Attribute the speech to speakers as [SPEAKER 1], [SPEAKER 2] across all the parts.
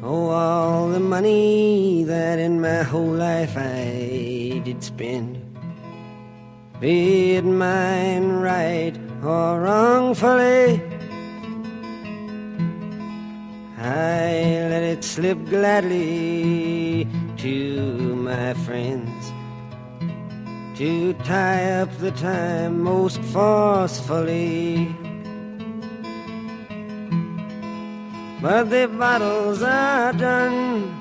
[SPEAKER 1] Oh, all the money that in my whole life I did spend, be it mine right or wrongfully, I let it slip gladly to my friends to tie up the time most forcefully. But the battles are done.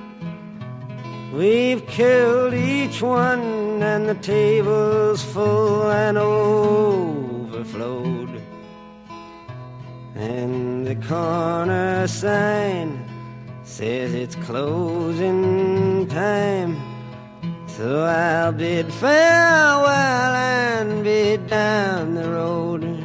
[SPEAKER 1] We've killed each one, and the table's full and overflowed. And the corner sign says it's closing time. So I'll bid farewell and bid down the road.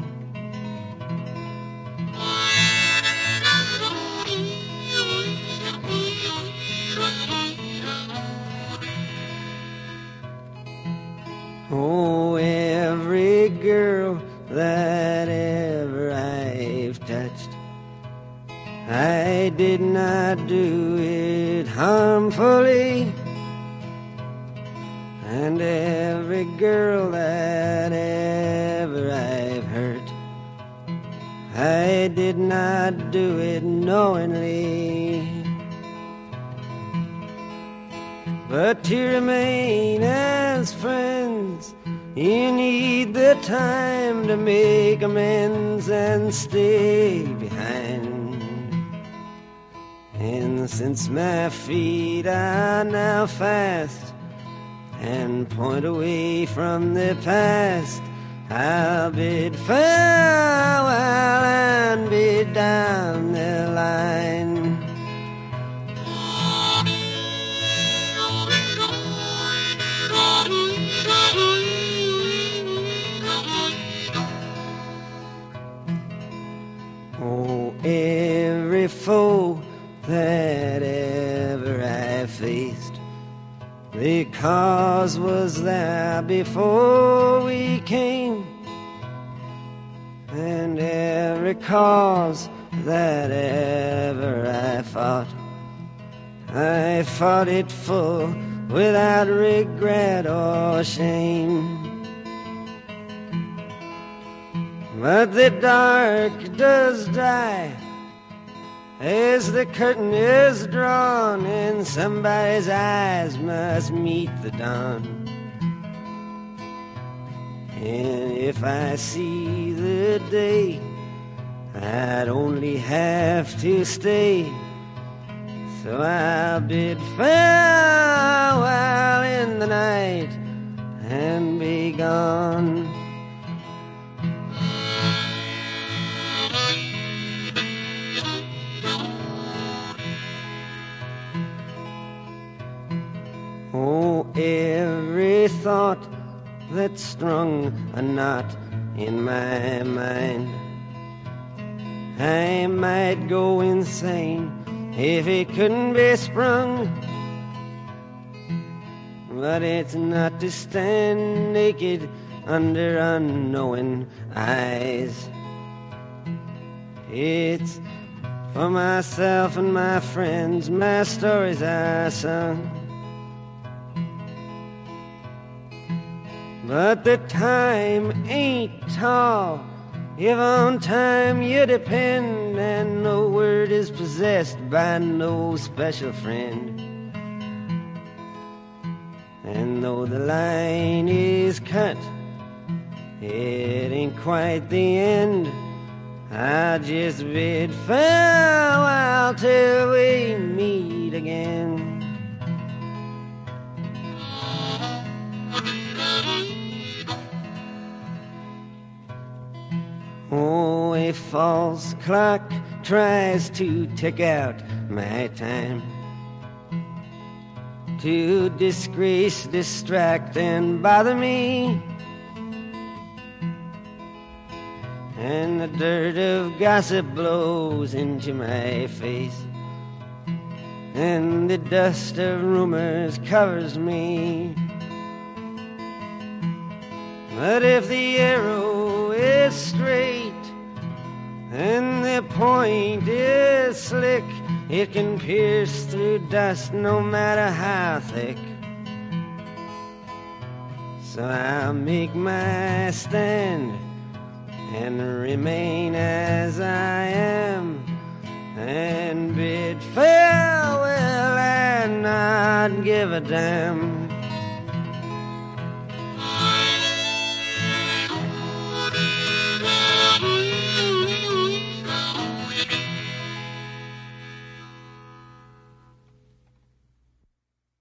[SPEAKER 1] Oh, every girl that ever I've touched, I did not do it harmfully. And every girl that ever I've hurt, I did not do it knowingly. But to remain as friends, you need the time to make amends and stay behind. And since my feet are now fast and point away from the past, I'll bid farewell and be down the line. That ever I faced, the cause was there before we came. And every cause that ever I fought, I fought it full without regret or shame. But the dark does die as the curtain is drawn, and somebody's eyes must meet the dawn. And if I see the day, I'd only have to stay. So I'll bid farewell in the night and be gone. Oh, every thought that strung a knot in my mind. I might go insane if it couldn't be sprung. But it's not to stand naked under unknowing eyes. It's for myself and my friends, my stories are sung. But the time ain't tall. If on time you depend, and no word is possessed by no special friend. And though the line is cut, it ain't quite the end. I just bid farewell till we meet again. A false clock tries to tick out my time. To disgrace, distract, and bother me. And the dirt of gossip blows into my face. And the dust of rumors covers me. But if the arrow is straight and the point is slick, It can pierce through dust no matter how thick. So I'll make my stand and remain as I am and bid farewell and not give a damn.